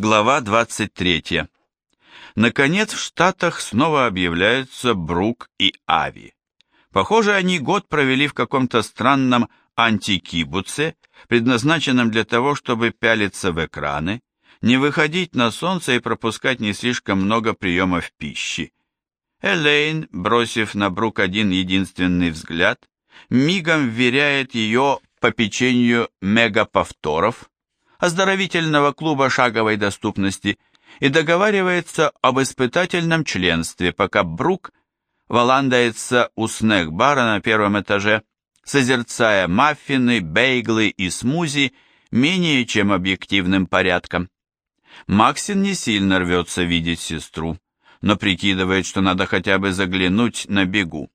Глава 23. Наконец в Штатах снова объявляются Брук и Ави. Похоже, они год провели в каком-то странном антикибуце, предназначенном для того, чтобы пялиться в экраны, не выходить на солнце и пропускать не слишком много приемов пищи. Элейн, бросив на Брук один единственный взгляд, мигом вверяет ее по печенью мегаповторов, оздоровительного клуба шаговой доступности и договаривается об испытательном членстве, пока Брук валандается у снэк-бара на первом этаже, созерцая маффины, бейглы и смузи менее чем объективным порядком. Максин не сильно рвется видеть сестру, но прикидывает, что надо хотя бы заглянуть на бегу.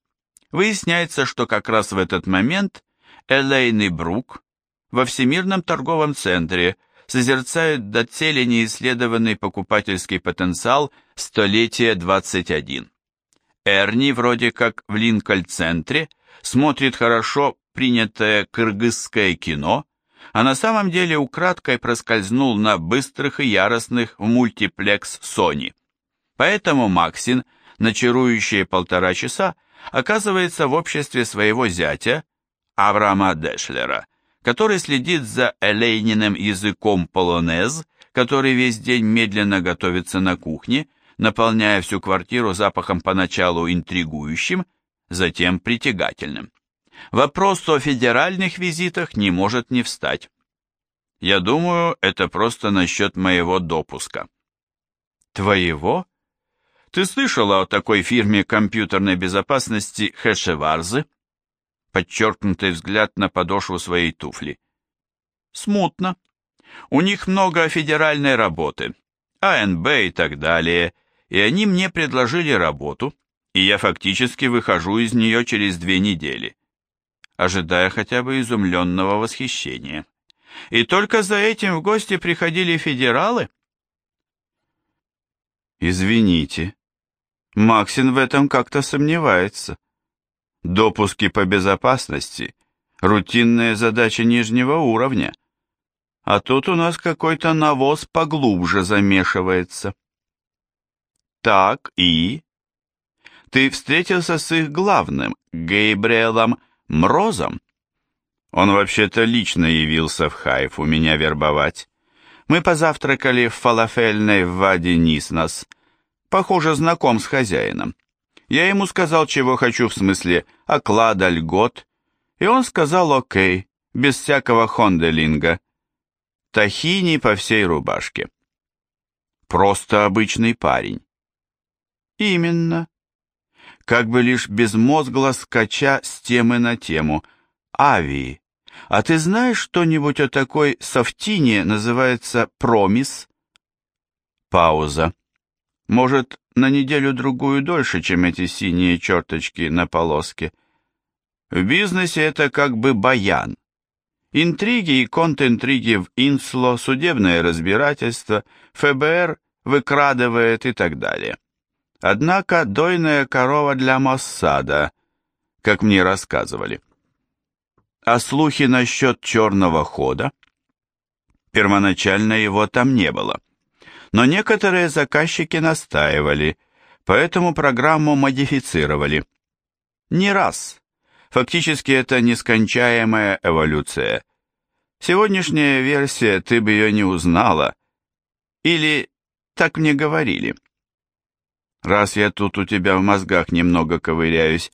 Выясняется, что как раз в этот момент Элейн и Брук во Всемирном торговом центре созерцают доселе неисследованный покупательский потенциал столетия 21. Эрни вроде как в Линкольн-центре смотрит хорошо принятое кыргызское кино, а на самом деле украдкой проскользнул на быстрых и яростных в мультиплекс Sony. Поэтому Максин на чарующие полтора часа оказывается в обществе своего зятя, Авраама Дешлера, который следит за Элейниным языком полонез, который весь день медленно готовится на кухне, наполняя всю квартиру запахом поначалу интригующим, затем притягательным. Вопрос о федеральных визитах не может не встать. Я думаю, это просто насчет моего допуска. Твоего? Ты слышала о такой фирме компьютерной безопасности Хэшеварзы? Подчеркнутый взгляд на подошву своей туфли. Смутно. У них много федеральной работы, АНБ и так далее, и они мне предложили работу, и я фактически выхожу из нее через две недели, ожидая хотя бы изумленного восхищения. И только за этим в гости приходили федералы? Извините, Максин в этом как-то сомневается. Допуски по безопасности – рутинная задача нижнего уровня. А тут у нас какой-то навоз поглубже замешивается. Так, и? Ты встретился с их главным, Гейбриэлом Мрозом? Он вообще-то лично явился в Хайфу меня вербовать. Мы позавтракали в фалафельной в Ваде Ниснас. Похоже, знаком с хозяином. Я ему сказал, чего хочу, в смысле оклада, льгот, и он сказал окей, без всякого хонделинга. Тахини по всей рубашке. Просто обычный парень. Именно. Как бы лишь безмозгло скача с темы на тему. Авии. А ты знаешь что-нибудь о такой софтине, называется промис? Пауза. Может, на неделю-другую дольше, чем эти синие черточки на полоске. В бизнесе это как бы баян. Интриги и контринтриги в Инсло, судебное разбирательство, ФБР выкрадывает и так далее. Однако дойная корова для Моссада, как мне рассказывали. А слухи насчет черного хода? Первоначально его там не было. Но некоторые заказчики настаивали, поэтому программу модифицировали. Не раз. Фактически это нескончаемая эволюция. Сегодняшняя версия, ты бы ее не узнала. Или так мне говорили. Раз я тут у тебя в мозгах немного ковыряюсь,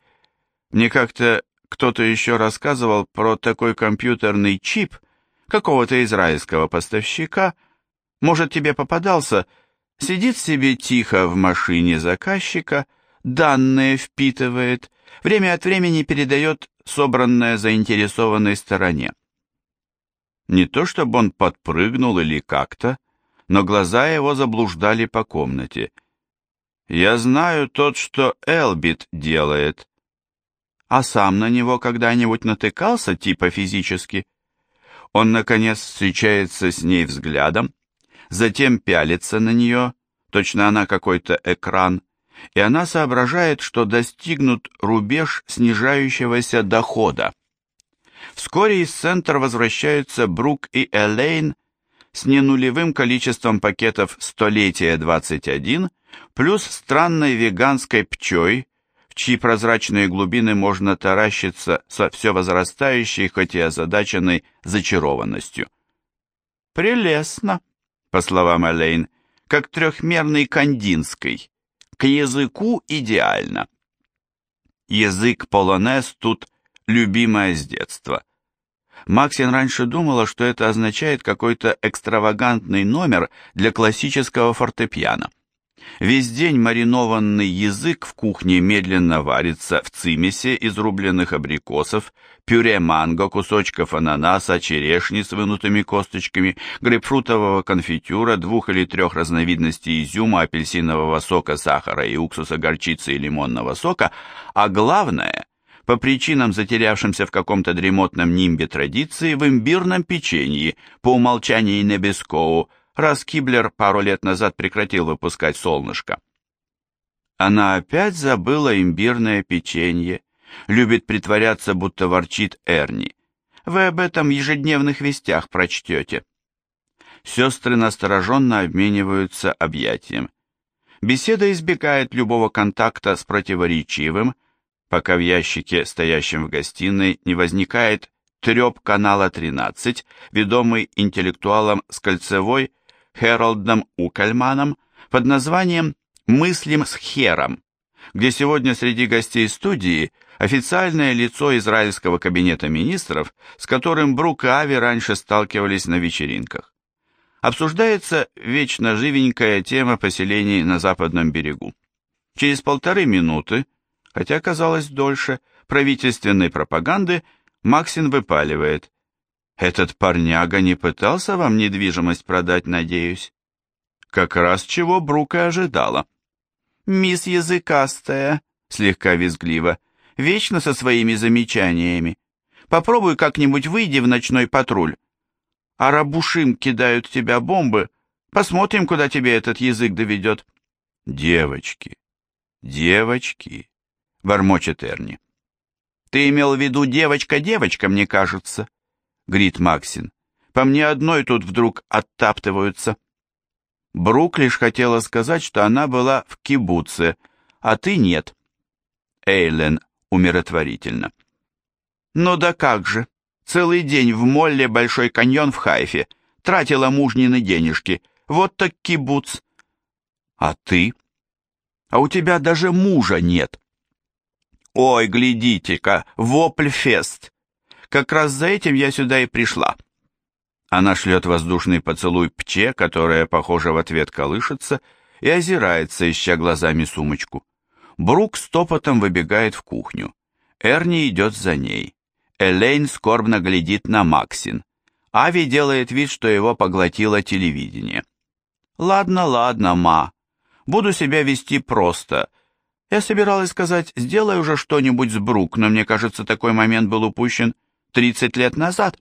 мне как-то кто-то еще рассказывал про такой компьютерный чип какого-то израильского поставщика, может, тебе попадался, сидит себе тихо в машине заказчика, данные впитывает, время от времени передает собранное заинтересованной стороне. Не то чтобы он подпрыгнул или как-то, но глаза его заблуждали по комнате. «Я знаю тот, что Элбит делает». А сам на него когда-нибудь натыкался, типа физически? Он, наконец, встречается с ней взглядом, затем пялится на нее, точно она какой-то экран, и она соображает, что достигнут рубеж снижающегося дохода. Вскоре из центра возвращаются Брук и Элейн с ненулевым количеством пакетов «Столетие 21» плюс странной веганской пчой, в чьи прозрачные глубины можно таращиться со все возрастающей, хоть и озадаченной зачарованностью. «Прелестно», по словам Элейн, как трехмерный кандинский. К языку идеально. Язык полонез тут любимое с детства. Максин раньше думала, что это означает какой-то экстравагантный номер для классического фортепиано. Весь день маринованный язык в кухне медленно варится в цимесе из рубленных абрикосов, пюре манго, кусочков ананаса, черешни с вынутыми косточками, грейпфрутового конфитюра, двух или трех разновидностей изюма, апельсинового сока, сахара и уксуса, горчицы и лимонного сока, а главное, по причинам, затерявшимся в каком-то дремотном нимбе традиции, в имбирном печенье, по умолчанию Небескоу, раз Киблер пару лет назад прекратил выпускать солнышко. Она опять забыла имбирное печенье, любит притворяться, будто ворчит Эрни. Вы об этом в ежедневных вестях прочтете. Сестры настороженно обмениваются объятием. Беседа избегает любого контакта с противоречивым, пока в ящике, стоящем в гостиной, не возникает треп канала 13, ведомый интеллектуалом с кольцевой Хэролдом Укальманом под названием «Мыслим с Хером», где сегодня среди гостей студии официальное лицо израильского кабинета министров, с которым Брук и Ави раньше сталкивались на вечеринках. Обсуждается вечно живенькая тема поселений на западном берегу. Через полторы минуты, хотя казалось дольше, правительственной пропаганды Максин выпаливает. Этот парняга не пытался вам недвижимость продать, надеюсь? Как раз чего Брук и ожидала. Мисс Языкастая, слегка визгливо, вечно со своими замечаниями. Попробуй как-нибудь выйди в ночной патруль. А рабушим кидают тебя бомбы. Посмотрим, куда тебе этот язык доведет. Девочки, девочки, бормочет Эрни. Ты имел в виду девочка-девочка, мне кажется. Грит Максин. По мне одной тут вдруг оттаптываются. Брук лишь хотела сказать, что она была в кибуце, а ты нет. Эйлен умиротворительно. Ну да как же, целый день в молле Большой каньон в Хайфе, тратила мужнины денежки, вот так кибуц. А ты? А у тебя даже мужа нет. Ой, глядите-ка, вопль-фест. Как раз за этим я сюда и пришла. Она шлет воздушный поцелуй пче, которая, похоже, в ответ колышется, и озирается, ища глазами сумочку. Брук стопотом выбегает в кухню. Эрни идет за ней. Элейн скорбно глядит на Максин. Ави делает вид, что его поглотило телевидение. «Ладно, ладно, ма. Буду себя вести просто. Я собиралась сказать, сделай уже что-нибудь с Брук, но мне кажется, такой момент был упущен 30 лет назад.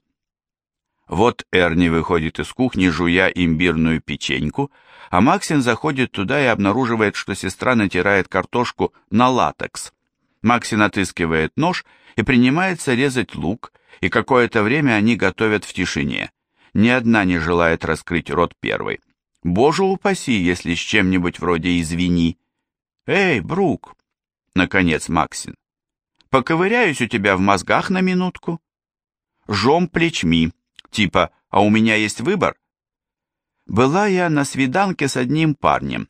Вот Эрни выходит из кухни, жуя имбирную печеньку, а Максин заходит туда и обнаруживает, что сестра натирает картошку на латекс. Максин отыскивает нож и принимается резать лук, и какое-то время они готовят в тишине. Ни одна не желает раскрыть рот первой. Боже упаси, если с чем-нибудь вроде «извини». «Эй, Брук!» Наконец Максин. «Поковыряюсь у тебя в мозгах на минутку?» Жом плечми, типа «а у меня есть выбор». Была я на свиданке с одним парнем.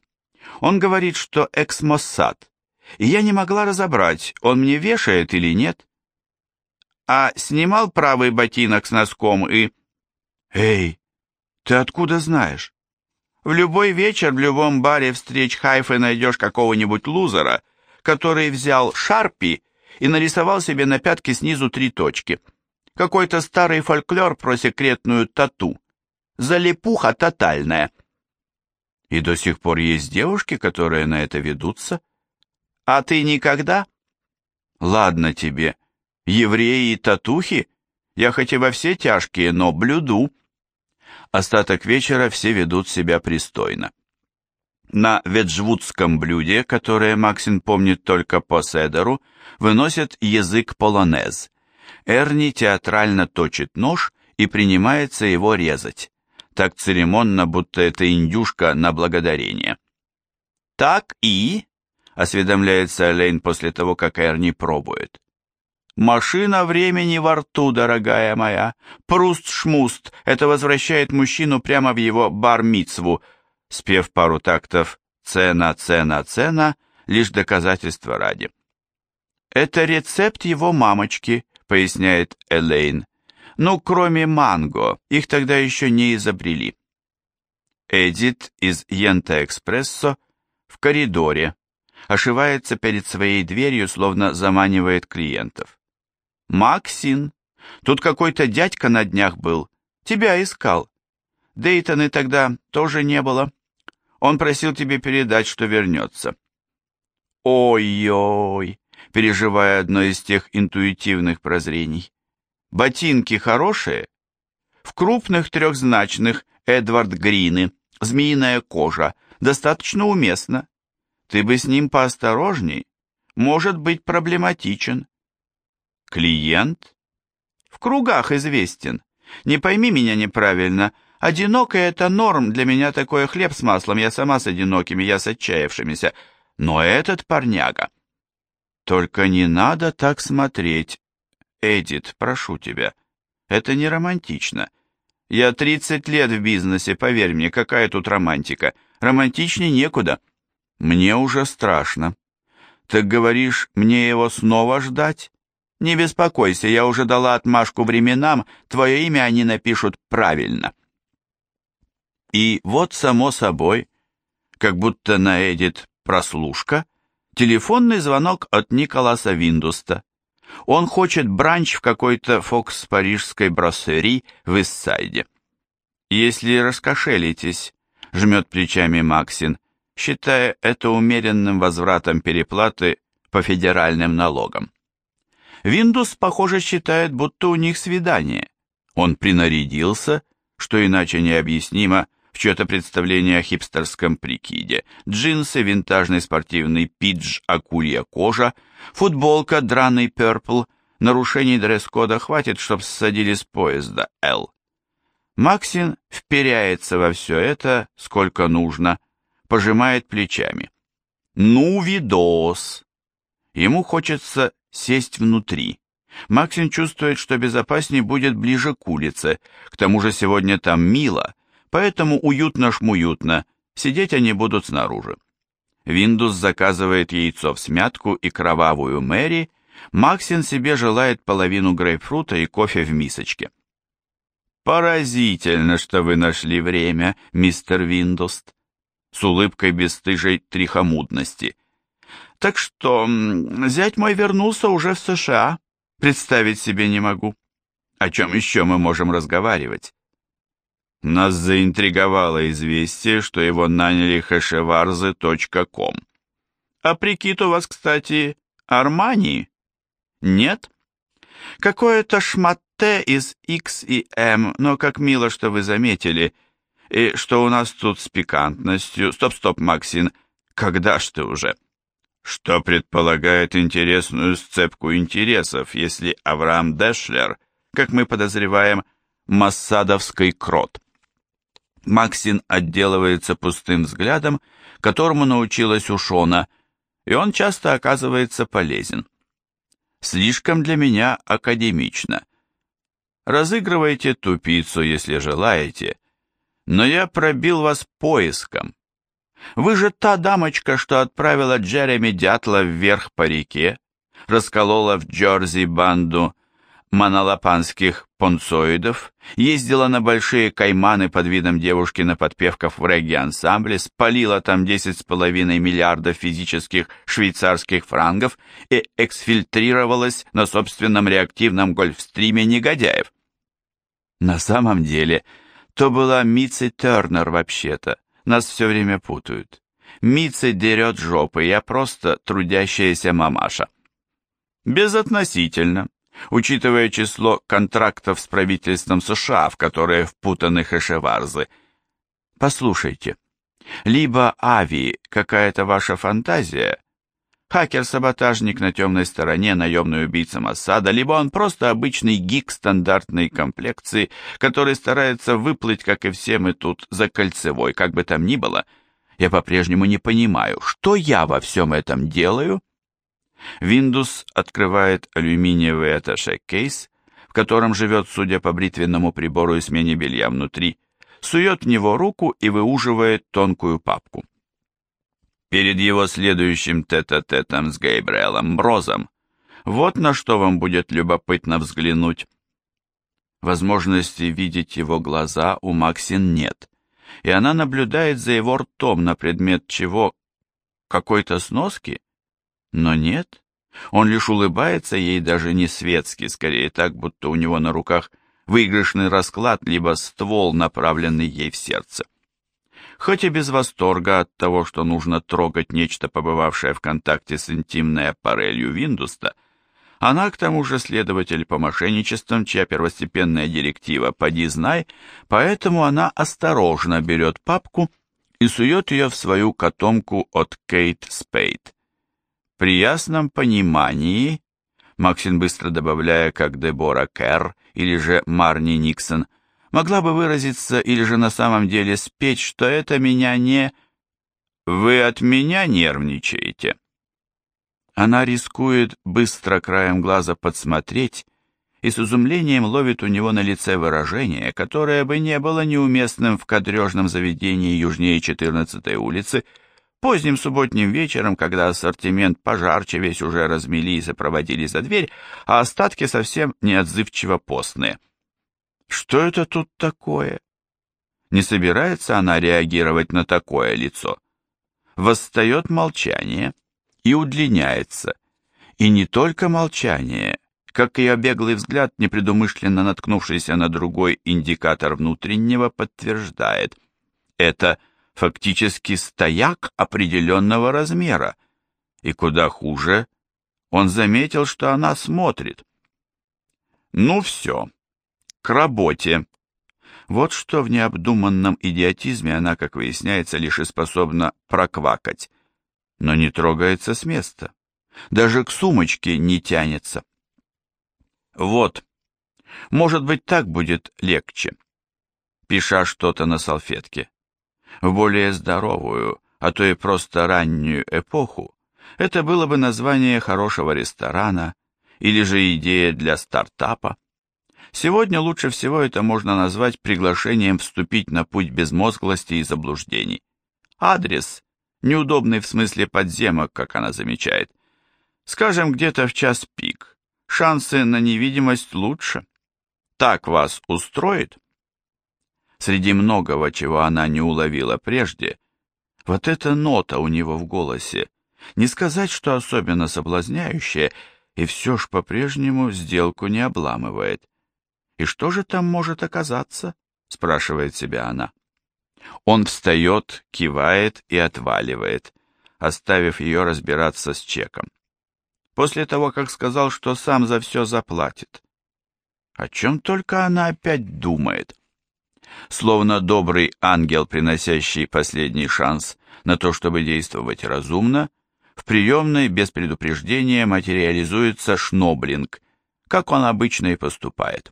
Он говорит, что экс-моссад, и я не могла разобрать, он мне вешает или нет. А снимал правый ботинок с носком и... Эй, ты откуда знаешь? В любой вечер в любом баре встреч Хайфы найдешь какого-нибудь лузера, который взял шарпи и нарисовал себе на пятке снизу три точки — какой-то старый фольклор про секретную тату. Залипуха тотальная. И до сих пор есть девушки, которые на это ведутся? А ты никогда? Ладно тебе. Евреи и татухи? Я хоть и во все тяжкие, но блюду. Остаток вечера все ведут себя пристойно. На веджвудском блюде, которое Максин помнит только по седеру, выносят язык полонез – Эрни театрально точит нож и принимается его резать. так церемонно, будто это индюшка на благодарение. «Так и?» — осведомляется Элейн после того, как Эрни пробует. «Машина времени во рту, дорогая моя. Пруст-шмуст. Это возвращает мужчину прямо в его бар-мицву». Спев пару тактов «Цена, цена, цена» лишь доказательство ради. «Это рецепт его мамочки», — поясняет Элейн. «Ну, кроме манго, их тогда еще не изобрели». Эдит из Йента Экспрессо в коридоре, ошивается перед своей дверью, словно заманивает клиентов. «Максин, тут какой-то дядька на днях был, тебя искал. Дейтона тогда тоже не было. Он просил тебе передать, что вернется». «Ой-ой», переживая одно из тех интуитивных прозрений. «Ботинки хорошие?» В крупных трехзначных Эдвард Грины, змеиная кожа, достаточно уместно. Ты бы с ним поосторожней, может быть проблематичен. Клиент? В кругах известен. Не пойми меня неправильно, одинокая это норм, для меня такое хлеб с маслом, я сама с одинокими, я с отчаявшимися. Но этот парняга... Только не надо так смотреть. Эдит, прошу тебя. Это не романтично. Я 30 лет в бизнесе, поверь мне, какая тут романтика. Романтичнее некуда. Мне уже страшно. Так говоришь, мне его снова ждать? Не беспокойся, я уже дала отмашку временам, твое имя они напишут правильно. И вот, само собой, как будто на Эдит прослушка, телефонный звонок от Николаса Виндуста. Он хочет бранч в какой-то Фокс парижской броссери в Иссайде. Если раскошелитесь, жмет плечами Максин, считая это умеренным возвратом переплаты по федеральным налогам. Виндус, похоже, считает, будто у них свидание. Он принарядился, что иначе необъяснимо, чье-то представление о хипстерском прикиде. Джинсы, винтажный спортивный пидж, акулья кожа, футболка, драный перпл, нарушений дресс-кода хватит, чтоб ссадили с поезда «Л». Максин вперяется во все это, сколько нужно, пожимает плечами. Ну, видос! Ему хочется сесть внутри. Максин чувствует, что безопаснее будет ближе к улице, к тому же сегодня там мило, поэтому уютно-шмуютно, сидеть они будут снаружи. Виндус заказывает яйцо в смятку и кровавую Мэри, Максин себе желает половину грейпфрута и кофе в мисочке. «Поразительно, что вы нашли время, мистер Виндост», с улыбкой бесстыжей трихомудности. «Так что, зять мой вернулся уже в США, представить себе не могу. О чем еще мы можем разговаривать?» Нас заинтриговало известие, что его наняли хэшеварзы.ком. А прикид у вас, кстати, Армани? Нет? Какое-то шматте из X и M, но как мило, что вы заметили. И что у нас тут с пикантностью? Стоп-стоп, Максин, когда ж ты уже? Что предполагает интересную сцепку интересов, если Авраам Дэшлер, как мы подозреваем, массадовский крот? Максин отделывается пустым взглядом, которому научилась у Шона, и он часто оказывается полезен слишком для меня академично. Разыгрывайте тупицу, если желаете, но я пробил вас поиском. Вы же та дамочка, что отправила Джереми Дятла вверх по реке, расколола в Джорзи банду монолопанских понцоидов, ездила на большие кайманы под видом девушки на подпевках в регги-ансамбле, спалила там 10,5 миллиардов физических швейцарских франгов и эксфильтрировалась на собственном реактивном гольфстриме негодяев. На самом деле, то была Митси Тернер вообще-то, нас все время путают. Митси дерет жопы, я просто трудящаяся мамаша. Безотносительно учитывая число контрактов с правительством США, в которые впутаны хэшеварзы. Послушайте, либо Ави какая-то ваша фантазия, Хакер-саботажник на темной стороне, наемный убийца Массада, либо он просто обычный гик стандартной комплекции, который старается выплыть, как и все мы тут, за кольцевой, как бы там ни было. Я по-прежнему не понимаю, что я во всем этом делаю? Windows открывает алюминиевый аташе-кейс, в котором живет, судя по бритвенному прибору и смене белья внутри, сует в него руку и выуживает тонкую папку. Перед его следующим тет-а-тетом с Гейбриэлом Брозом вот на что вам будет любопытно взглянуть. Возможности видеть его глаза у Максин нет, и она наблюдает за его ртом на предмет чего какой-то сноски, но нет. Он лишь улыбается ей даже не светски, скорее так, будто у него на руках выигрышный расклад, либо ствол, направленный ей в сердце. Хоть и без восторга от того, что нужно трогать нечто, побывавшее в контакте с интимной аппарелью Виндуста, она к тому же следователь по мошенничествам, чья первостепенная директива «поди знай», поэтому она осторожно берет папку и сует ее в свою котомку от Кейт Спейд. При ясном понимании, Максин быстро добавляя, как Дебора Керр или же Марни Никсон, могла бы выразиться или же на самом деле спеть, что это меня не... Вы от меня нервничаете. Она рискует быстро краем глаза подсмотреть и с изумлением ловит у него на лице выражение, которое бы не было неуместным в кадрежном заведении южнее 14-й улицы, Поздним субботним вечером, когда ассортимент пожарче весь уже размели и сопроводили за дверь, а остатки совсем неотзывчиво постные. Что это тут такое? Не собирается она реагировать на такое лицо. Восстает молчание и удлиняется. И не только молчание, как ее беглый взгляд, непредумышленно наткнувшийся на другой индикатор внутреннего, подтверждает. Это фактически стояк определенного размера, и куда хуже, он заметил, что она смотрит. Ну все, к работе. Вот что в необдуманном идиотизме она, как выясняется, лишь и способна проквакать, но не трогается с места, даже к сумочке не тянется. Вот, может быть, так будет легче, пиша что-то на салфетке в более здоровую, а то и просто раннюю эпоху, это было бы название хорошего ресторана или же идея для стартапа. Сегодня лучше всего это можно назвать приглашением вступить на путь безмозглости и заблуждений. Адрес, неудобный в смысле подземок, как она замечает. Скажем, где-то в час пик. Шансы на невидимость лучше. Так вас устроит? Среди многого, чего она не уловила прежде, вот эта нота у него в голосе, не сказать, что особенно соблазняющая, и все ж по-прежнему сделку не обламывает. «И что же там может оказаться?» — спрашивает себя она. Он встает, кивает и отваливает, оставив ее разбираться с чеком. После того, как сказал, что сам за все заплатит. О чем только она опять думает? Словно добрый ангел, приносящий последний шанс на то, чтобы действовать разумно, в приемной без предупреждения материализуется Шноблинг, как он обычно и поступает.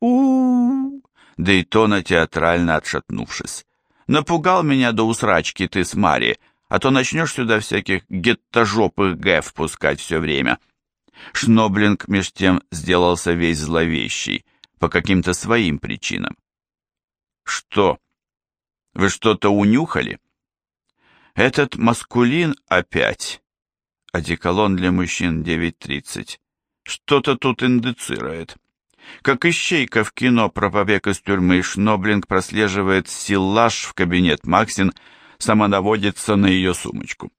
у, -у, Дейтона театрально отшатнувшись. «Напугал меня до усрачки ты с Мари, а то начнешь сюда всяких геттожопых гэв пускать все время». Шноблинг меж тем сделался весь зловещий, по каким-то своим причинам. Что? Вы что-то унюхали? Этот маскулин опять. Одеколон для мужчин 9.30. Что-то тут индицирует. Как ищейка в кино про побег из тюрьмы, Шноблинг прослеживает силлаж в кабинет Максин, самонаводится на ее сумочку.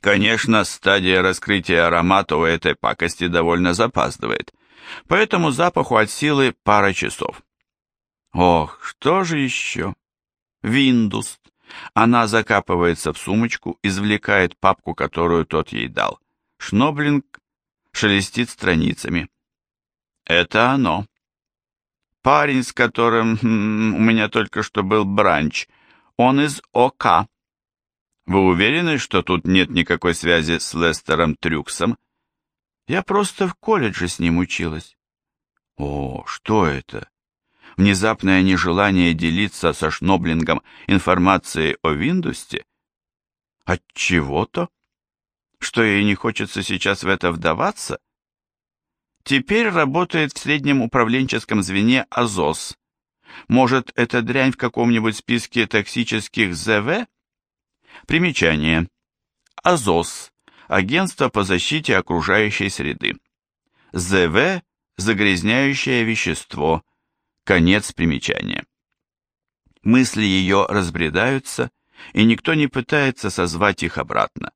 Конечно, стадия раскрытия аромата у этой пакости довольно запаздывает, поэтому запаху от силы пара часов. Ох, что же еще? Виндус. Она закапывается в сумочку, извлекает папку, которую тот ей дал. Шноблинг шелестит страницами. Это оно. Парень, с которым хм, у меня только что был бранч, он из ОК. Вы уверены, что тут нет никакой связи с Лестером Трюксом? Я просто в колледже с ним училась. О, что это? Внезапное нежелание делиться со Шноблингом информацией о Виндусте? От чего-то? Что ей не хочется сейчас в это вдаваться? Теперь работает в среднем управленческом звене АЗОС. Может, эта дрянь в каком-нибудь списке токсических ЗВ? Примечание. АЗОС. Агентство по защите окружающей среды. ЗВ – загрязняющее вещество. Конец примечания. Мысли ее разбредаются, и никто не пытается созвать их обратно.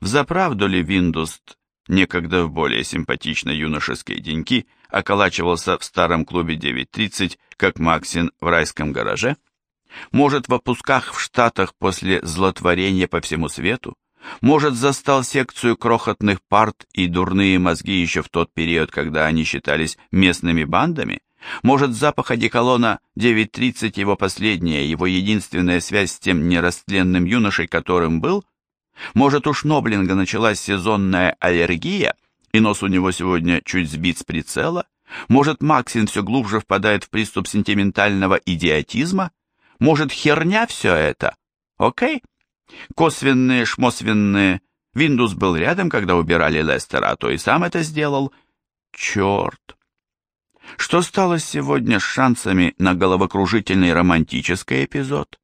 Взаправду ли Виндуст, некогда в более симпатичной юношеской деньки, околачивался в старом клубе 9.30, как Максин в райском гараже? Может, в опусках в Штатах после злотворения по всему свету? Может, застал секцию крохотных парт и дурные мозги еще в тот период, когда они считались местными бандами? Может, запах одеколона 9.30 его последняя, его единственная связь с тем нерастленным юношей, которым был? Может, у Шноблинга началась сезонная аллергия, и нос у него сегодня чуть сбит с прицела? Может, Максин все глубже впадает в приступ сентиментального идиотизма? Может, херня все это? Окей? Косвенные, шмосвенные. Виндус был рядом, когда убирали Лестера, а то и сам это сделал. Черт! Что стало сегодня с шансами на головокружительный романтический эпизод?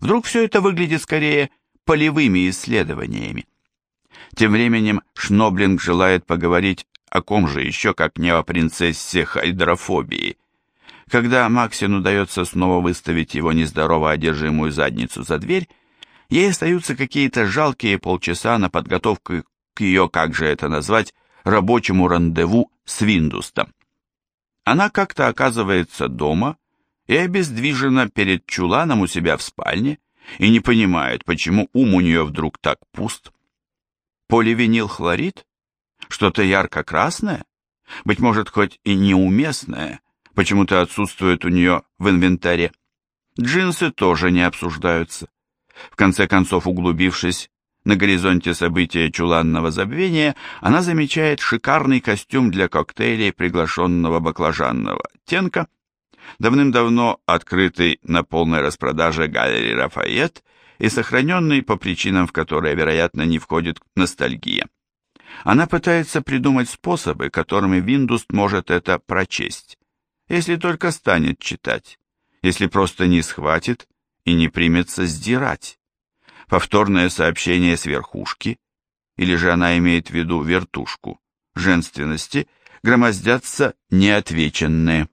Вдруг все это выглядит скорее полевыми исследованиями? Тем временем Шноблинг желает поговорить о ком же еще, как не о принцессе хайдрофобии. Когда Максину удается снова выставить его нездорово одержимую задницу за дверь, ей остаются какие-то жалкие полчаса на подготовку к ее, как же это назвать, рабочему рандеву с Виндустом. Она как-то оказывается дома и обездвижена перед чуланом у себя в спальне и не понимает, почему ум у нее вдруг так пуст. Поливинилхлорид? Что-то ярко-красное? Быть может, хоть и неуместное, почему-то отсутствует у нее в инвентаре. Джинсы тоже не обсуждаются. В конце концов, углубившись на горизонте события чуланного забвения, она замечает шикарный костюм для коктейлей приглашенного баклажанного оттенка, давным-давно открытый на полной распродаже галереи Рафайет и сохраненный по причинам, в которые, вероятно, не входит ностальгия. Она пытается придумать способы, которыми Виндуст может это прочесть, если только станет читать, если просто не схватит и не примется сдирать. Повторное сообщение с верхушки, или же она имеет в виду вертушку, женственности, громоздятся неотвеченные.